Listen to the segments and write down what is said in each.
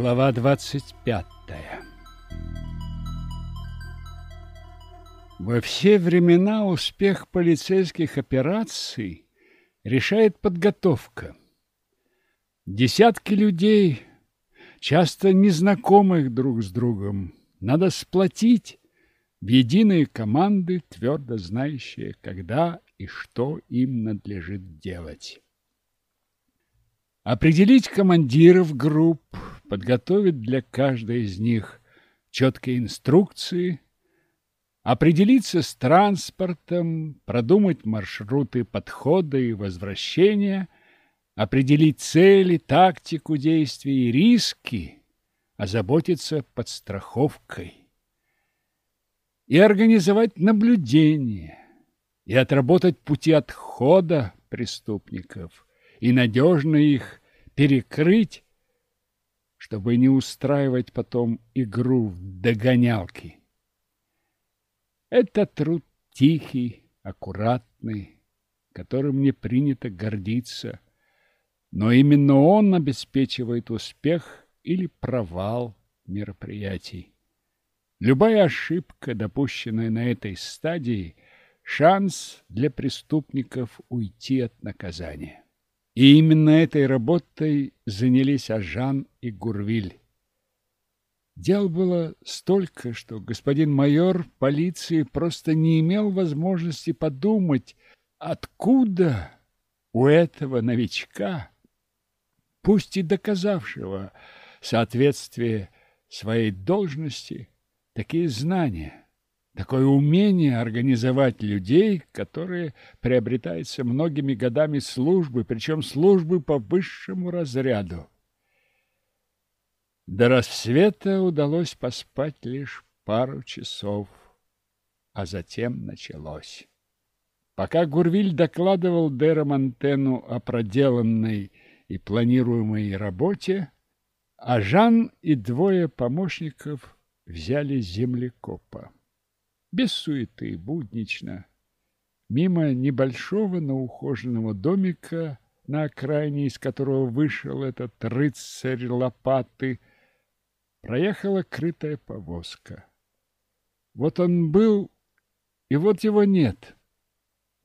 Глава 25 Во все времена успех полицейских операций решает подготовка. Десятки людей, часто незнакомых друг с другом, надо сплотить в единые команды, твердо знающие, когда и что им надлежит делать. Определить командиров групп, подготовить для каждой из них четкие инструкции, определиться с транспортом, продумать маршруты подхода и возвращения, определить цели, тактику действий и риски, озаботиться подстраховкой и организовать наблюдение, и отработать пути отхода преступников, и надежно их перекрыть, чтобы не устраивать потом игру в догонялки. Это труд тихий, аккуратный, которым не принято гордиться, но именно он обеспечивает успех или провал мероприятий. Любая ошибка, допущенная на этой стадии, шанс для преступников уйти от наказания. И именно этой работой занялись Ажан и Гурвиль. Дел было столько, что господин майор полиции просто не имел возможности подумать, откуда у этого новичка, пусть и доказавшего соответствие своей должности, такие знания такое умение организовать людей, которые приобретается многими годами службы, причем службы по высшему разряду. До рассвета удалось поспать лишь пару часов, а затем началось. Пока Гурвиль докладывал Дера Монтену о проделанной и планируемой работе, а Жан и двое помощников взяли землекопа без суеты, буднично. Мимо небольшого, но ухоженного домика, на окраине из которого вышел этот рыцарь лопаты, проехала крытая повозка. Вот он был, и вот его нет.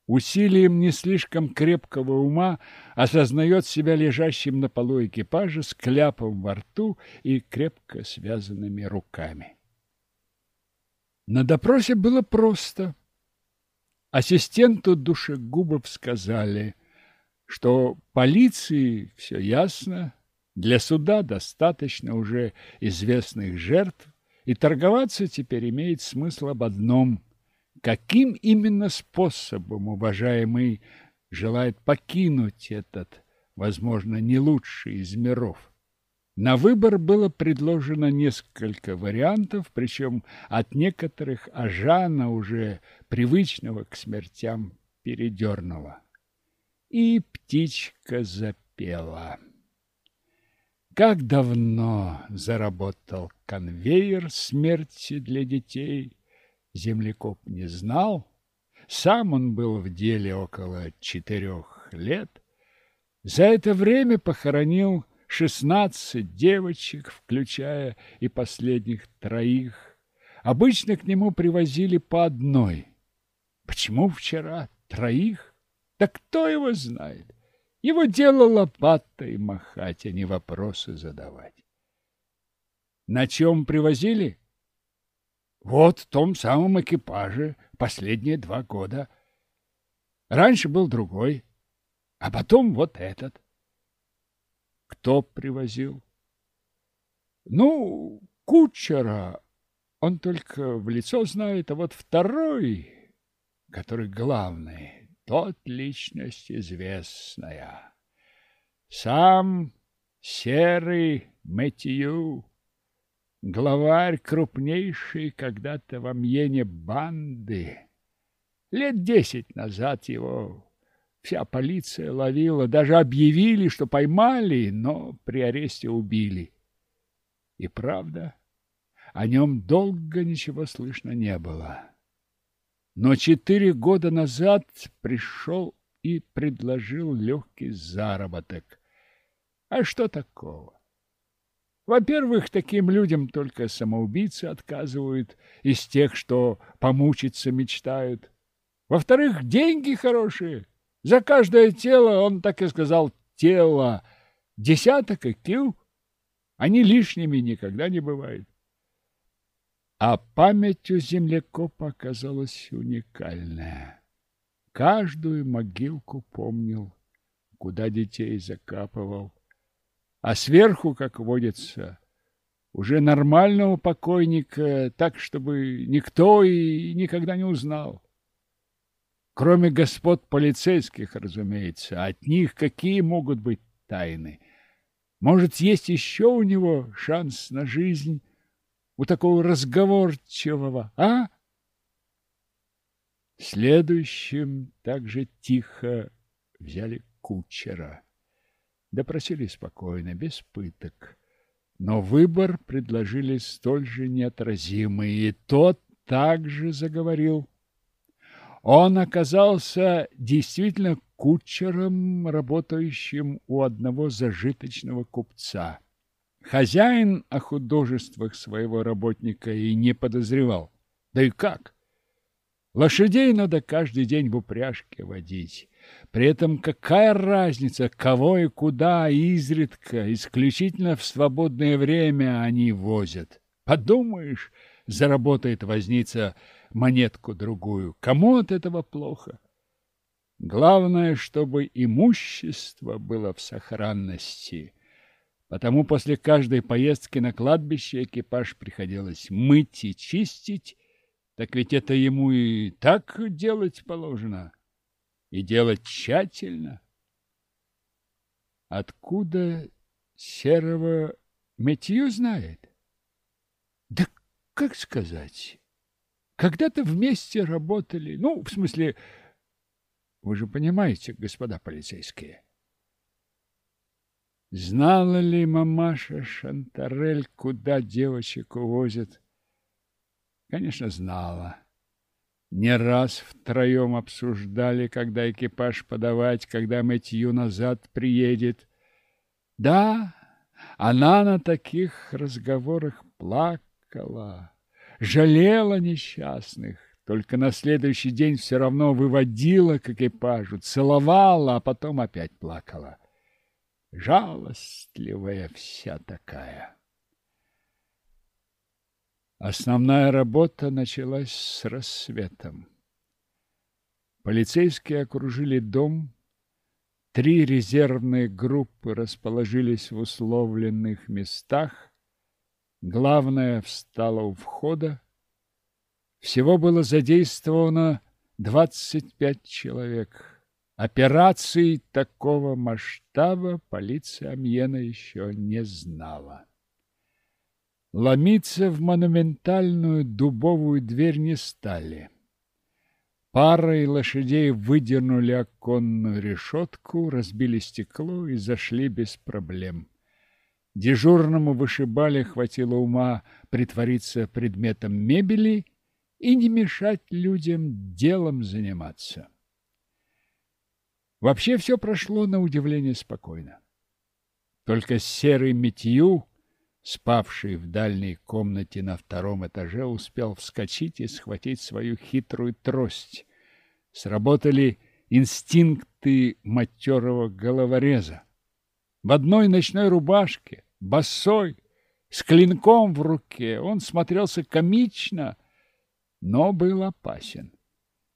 Усилием не слишком крепкого ума осознает себя лежащим на полу экипажа с кляпом во рту и крепко связанными руками. На допросе было просто. Ассистенту душегубов сказали, что полиции все ясно, для суда достаточно уже известных жертв, и торговаться теперь имеет смысл об одном. Каким именно способом уважаемый желает покинуть этот, возможно, не лучший из миров? На выбор было предложено несколько вариантов, причем от некоторых Ажана, уже привычного к смертям, передернула. И птичка запела. Как давно заработал конвейер смерти для детей, землекоп не знал. Сам он был в деле около четырех лет. За это время похоронил шестнадцать девочек, включая и последних троих. Обычно к нему привозили по одной. Почему вчера троих? Да кто его знает? Его дело лопатой махать, а не вопросы задавать. На чем привозили? Вот в том самом экипаже последние два года. Раньше был другой, а потом вот этот. Кто привозил? Ну, кучера. Он только в лицо знает, а вот второй, который главный, тот личность известная. Сам серый Мэтью, главарь крупнейшей когда-то в Амьене банды. Лет десять назад его Вся полиция ловила, даже объявили, что поймали, но при аресте убили. И правда, о нем долго ничего слышно не было. Но четыре года назад пришел и предложил легкий заработок. А что такого? Во-первых, таким людям только самоубийцы отказывают из тех, что помучиться мечтают. Во-вторых, деньги хорошие. За каждое тело, он так и сказал, тело, десяток и кил. Они лишними никогда не бывают. А память у землекопа оказалась уникальная. Каждую могилку помнил, куда детей закапывал. А сверху, как водится, уже нормального покойника, так, чтобы никто и никогда не узнал. Кроме господ полицейских, разумеется, от них какие могут быть тайны? Может, есть еще у него шанс на жизнь у такого разговорчивого, а? Следующим также тихо взяли кучера. Допросили спокойно, без пыток. Но выбор предложили столь же неотразимый, и тот также заговорил. Он оказался действительно кучером, работающим у одного зажиточного купца. Хозяин о художествах своего работника и не подозревал. Да и как? Лошадей надо каждый день в упряжке водить. При этом какая разница, кого и куда изредка, исключительно в свободное время они возят. Подумаешь, заработает возница монетку-другую. Кому от этого плохо? Главное, чтобы имущество было в сохранности. Потому после каждой поездки на кладбище экипаж приходилось мыть и чистить, так ведь это ему и так делать положено. И делать тщательно. Откуда серого метью знает? Да как сказать? Когда-то вместе работали. Ну, в смысле, вы же понимаете, господа полицейские. Знала ли мамаша Шантарель, куда девочек увозят? Конечно, знала. Не раз втроем обсуждали, когда экипаж подавать, когда мытью назад приедет. Да, она на таких разговорах плакала жалела несчастных, только на следующий день все равно выводила к экипажу, целовала, а потом опять плакала. Жалостливая вся такая. Основная работа началась с рассветом. Полицейские окружили дом, три резервные группы расположились в условленных местах, Главная встала у входа. Всего было задействовано 25 человек. Операций такого масштаба полиция Амьена еще не знала. Ломиться в монументальную дубовую дверь не стали. Парой лошадей выдернули оконную решетку, разбили стекло и зашли без проблем. Дежурному вышибали хватило ума притвориться предметом мебели и не мешать людям делом заниматься. Вообще все прошло на удивление спокойно. Только серый метью, спавший в дальней комнате на втором этаже, успел вскочить и схватить свою хитрую трость. Сработали инстинкты матерого головореза. В одной ночной рубашке, босой, с клинком в руке, он смотрелся комично, но был опасен.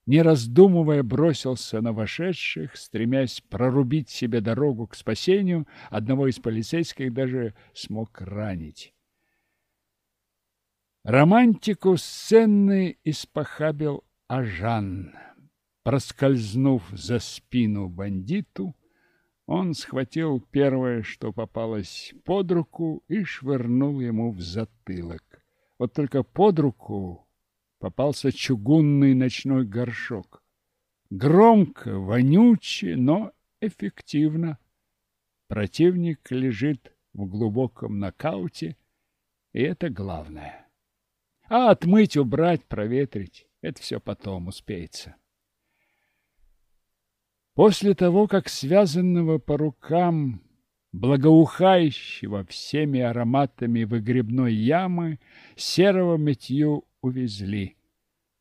Не раздумывая, бросился на вошедших, стремясь прорубить себе дорогу к спасению, одного из полицейских даже смог ранить. Романтику сцены испохабил Ажан. Проскользнув за спину бандиту, он схватил первое, что попалось под руку, и швырнул ему в затылок. Вот только под руку попался чугунный ночной горшок. Громко, вонюче, но эффективно. Противник лежит в глубоком нокауте, и это главное. А отмыть, убрать, проветрить — это все потом успеется. После того, как связанного по рукам благоухающего всеми ароматами выгребной ямы, серого метью увезли.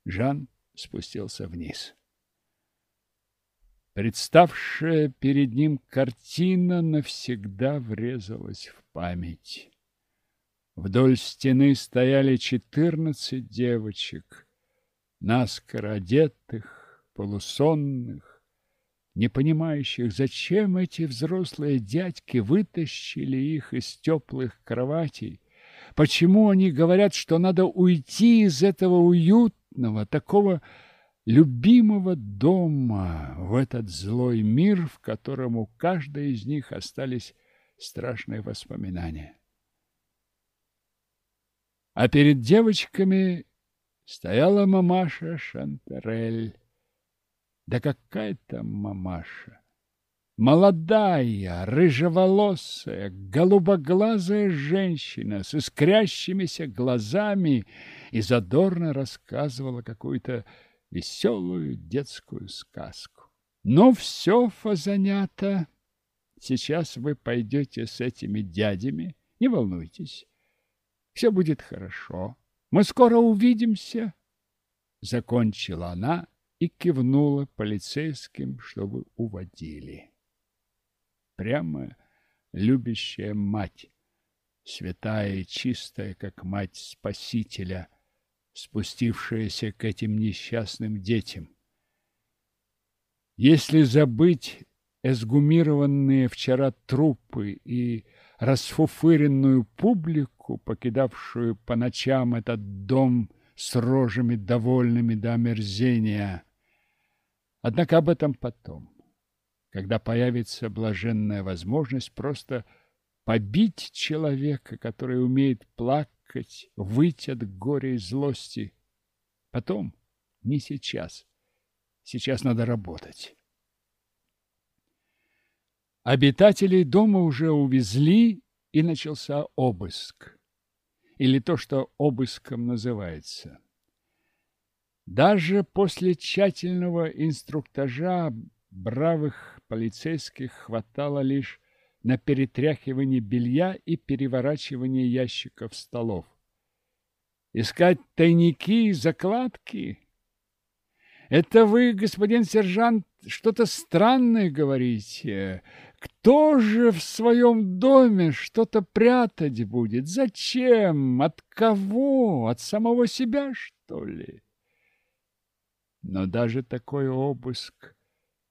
Жан спустился вниз. Представшая перед ним картина навсегда врезалась в память. Вдоль стены стояли четырнадцать девочек, наскоро одетых, полусонных, не понимающих, зачем эти взрослые дядьки вытащили их из теплых кроватей, почему они говорят, что надо уйти из этого уютного, такого любимого дома в этот злой мир, в котором у каждой из них остались страшные воспоминания. А перед девочками стояла мамаша Шантарель. Да какая там мамаша! Молодая, рыжеволосая, голубоглазая женщина с искрящимися глазами и задорно рассказывала какую-то веселую детскую сказку. Ну все, фазанята, сейчас вы пойдете с этими дядями, не волнуйтесь. Все будет хорошо. Мы скоро увидимся. Закончила она и кивнула полицейским, чтобы уводили. Прямо любящая мать, святая и чистая, как мать Спасителя, спустившаяся к этим несчастным детям. Если забыть эсгумированные вчера трупы и расфуфыренную публику, покидавшую по ночам этот дом с рожами довольными до омерзения. Однако об этом потом, когда появится блаженная возможность просто побить человека, который умеет плакать, выйти от горя и злости. Потом, не сейчас. Сейчас надо работать. Обитателей дома уже увезли, и начался обыск. Или то, что обыском называется. Даже после тщательного инструктажа бравых полицейских хватало лишь на перетряхивание белья и переворачивание ящиков столов. Искать тайники и закладки? Это вы, господин сержант, что-то странное говорите. Кто же в своем доме что-то прятать будет? Зачем? От кого? От самого себя, что ли? Но даже такой обыск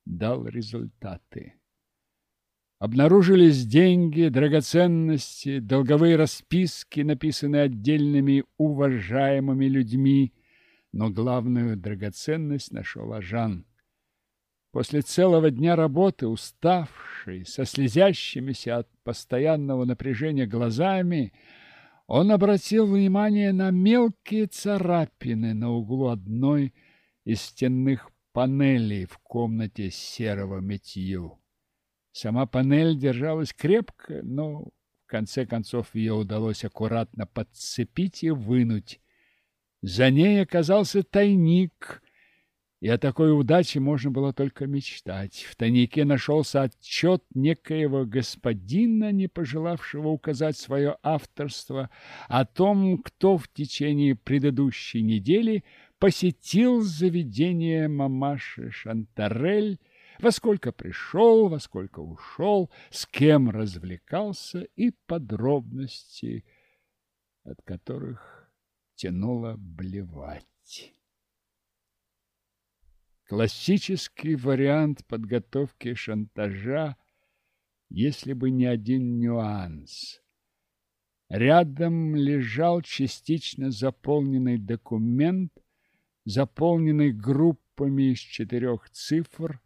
дал результаты. Обнаружились деньги, драгоценности, долговые расписки, написанные отдельными уважаемыми людьми, но главную драгоценность нашел Ажан. После целого дня работы, уставший, со слезящимися от постоянного напряжения глазами, он обратил внимание на мелкие царапины на углу одной из стенных панелей в комнате серого метью. Сама панель держалась крепко, но в конце концов ее удалось аккуратно подцепить и вынуть. За ней оказался тайник, и о такой удаче можно было только мечтать. В тайнике нашелся отчет некоего господина, не пожелавшего указать свое авторство, о том, кто в течение предыдущей недели посетил заведение мамаши Шантарель, во сколько пришел, во сколько ушел, с кем развлекался и подробности, от которых тянуло блевать. Классический вариант подготовки шантажа, если бы не один нюанс. Рядом лежал частично заполненный документ, заполненный группами из четырех цифр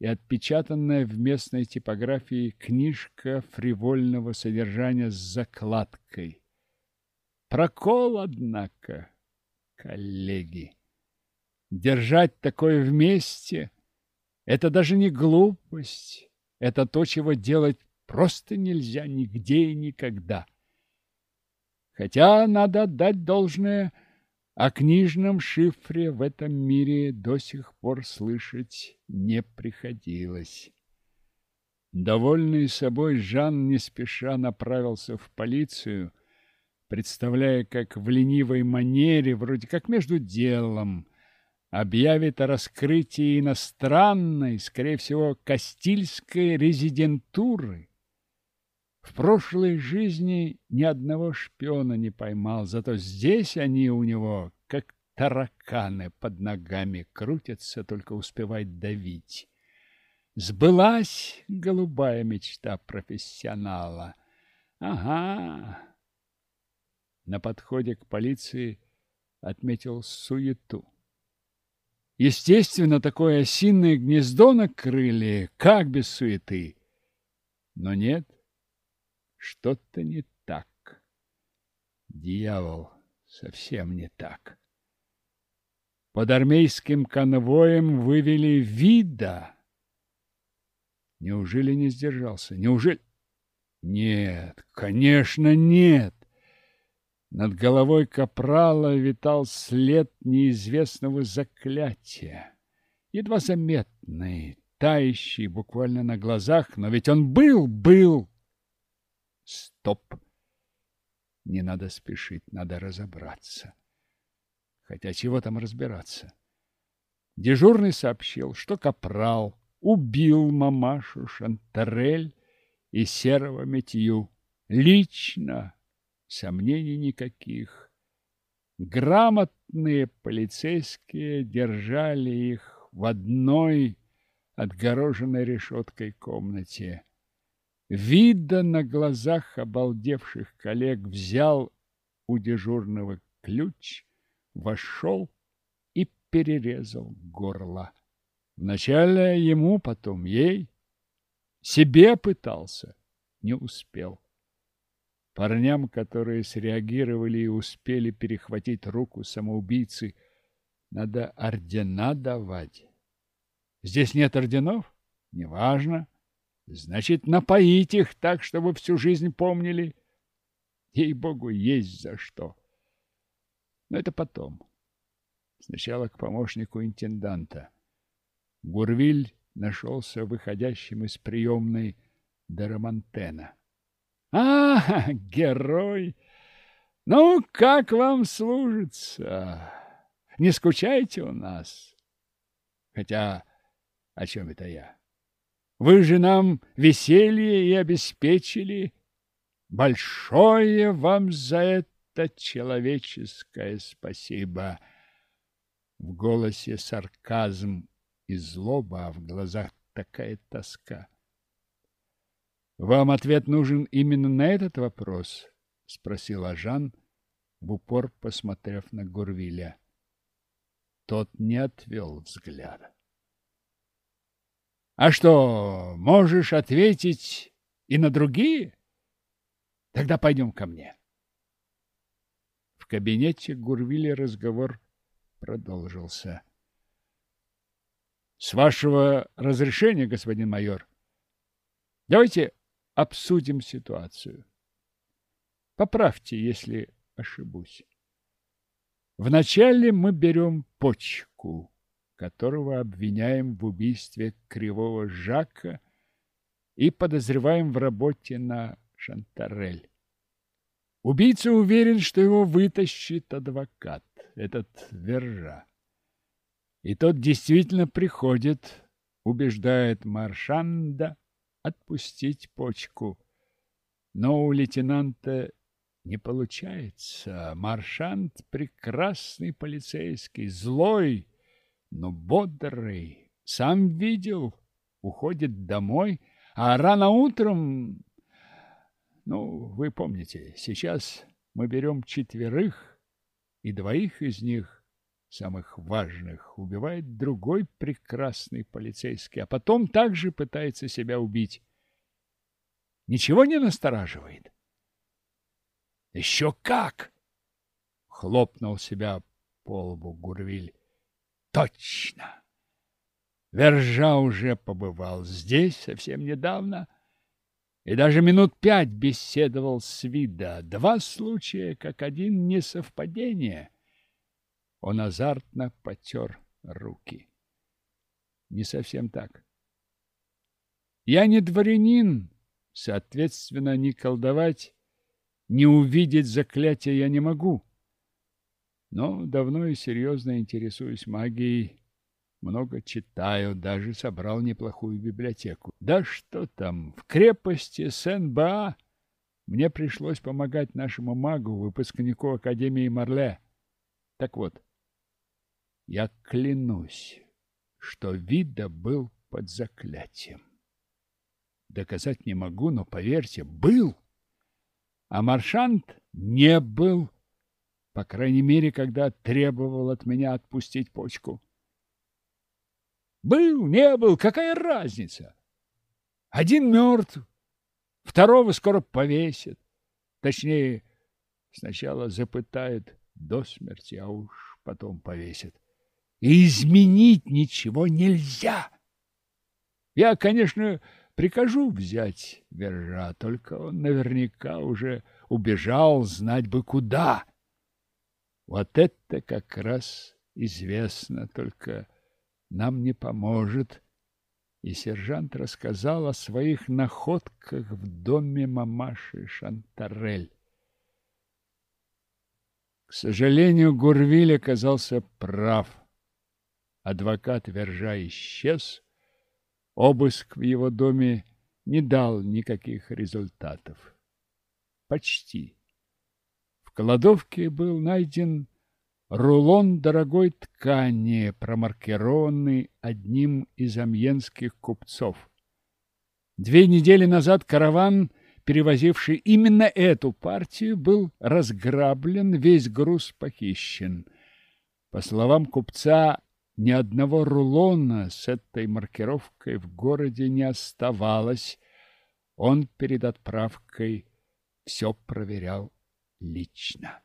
и отпечатанная в местной типографии книжка фривольного содержания с закладкой. Прокол, однако, коллеги. Держать такое вместе – это даже не глупость, это то, чего делать просто нельзя нигде и никогда. Хотя надо отдать должное, о книжном шифре в этом мире до сих пор слышать не приходилось. Довольный собой, Жан не спеша направился в полицию, представляя, как в ленивой манере, вроде как между делом, объявит о раскрытии иностранной, скорее всего, Кастильской резидентуры. В прошлой жизни ни одного шпиона не поймал, зато здесь они у него, как тараканы под ногами, крутятся, только успевать давить. Сбылась голубая мечта профессионала. Ага. На подходе к полиции отметил суету. Естественно, такое осиное гнездо накрыли, как без суеты. Но нет, что-то не так. Дьявол, совсем не так. Под армейским конвоем вывели вида. Неужели не сдержался? Неужели... Нет, конечно, нет. Над головой капрала витал след неизвестного заклятия. Едва заметный, тающий буквально на глазах, но ведь он был, был. Стоп! Не надо спешить, надо разобраться. Хотя чего там разбираться? Дежурный сообщил, что капрал убил мамашу Шантарель и серого Метью. Лично, сомнений никаких. Грамотные полицейские держали их в одной отгороженной решеткой комнате. Вида на глазах обалдевших коллег взял у дежурного ключ, вошел и перерезал горло. Вначале ему, потом ей. Себе пытался, не успел. Парням, которые среагировали и успели перехватить руку самоубийцы, надо ордена давать. Здесь нет орденов? Неважно. Значит, напоить их так, чтобы всю жизнь помнили. Ей-богу, есть за что. Но это потом. Сначала к помощнику интенданта. Гурвиль нашелся выходящим из приемной Дарамантена. — А, герой! Ну, как вам служится? Не скучаете у нас? Хотя, о чем это я? Вы же нам веселье и обеспечили. Большое вам за это человеческое спасибо. В голосе сарказм и злоба, а в глазах такая тоска. «Вам ответ нужен именно на этот вопрос?» — спросил Ажан, в упор посмотрев на Гурвиля. Тот не отвел взгляда. «А что, можешь ответить и на другие? Тогда пойдем ко мне». В кабинете Гурвиля разговор продолжился. С вашего разрешения, господин майор, давайте обсудим ситуацию. Поправьте, если ошибусь. Вначале мы берем почку, которого обвиняем в убийстве кривого Жака и подозреваем в работе на Шантарель. Убийца уверен, что его вытащит адвокат, этот Вержа. И тот действительно приходит, убеждает Маршанда отпустить почку. Но у лейтенанта не получается. Маршант прекрасный полицейский, злой, но бодрый. Сам видел, уходит домой, а рано утром... Ну, вы помните, сейчас мы берем четверых, и двоих из них самых важных, убивает другой прекрасный полицейский, а потом также пытается себя убить. Ничего не настораживает? Еще как! Хлопнул себя по лбу Гурвиль. Точно! Вержа уже побывал здесь совсем недавно и даже минут пять беседовал с вида. Два случая, как один несовпадение — он азартно потер руки. Не совсем так. Я не дворянин, соответственно, ни колдовать, ни увидеть заклятие я не могу. Но давно и серьезно интересуюсь магией, много читаю, даже собрал неплохую библиотеку. Да что там, в крепости Сен-Баа мне пришлось помогать нашему магу, выпускнику Академии Марле. Так вот, я клянусь, что Вида был под заклятием. Доказать не могу, но поверьте, был. А Маршант не был, по крайней мере, когда требовал от меня отпустить почку. Был, не был, какая разница? Один мертв, второго скоро повесят. Точнее, сначала запытают до смерти, а уж потом повесят. И изменить ничего нельзя. Я, конечно, прикажу взять вержа, только он наверняка уже убежал знать бы куда. Вот это как раз известно, только нам не поможет. И сержант рассказал о своих находках в доме мамаши Шантарель. К сожалению, Гурвиль оказался прав. Адвокат Вержа исчез. Обыск в его доме не дал никаких результатов. Почти. Кладовке был найден рулон дорогой ткани, промаркированный одним из амьенских купцов. Две недели назад караван, перевозивший именно эту партию, был разграблен, весь груз похищен. По словам купца, ни одного рулона с этой маркировкой в городе не оставалось. Он перед отправкой все проверял лично.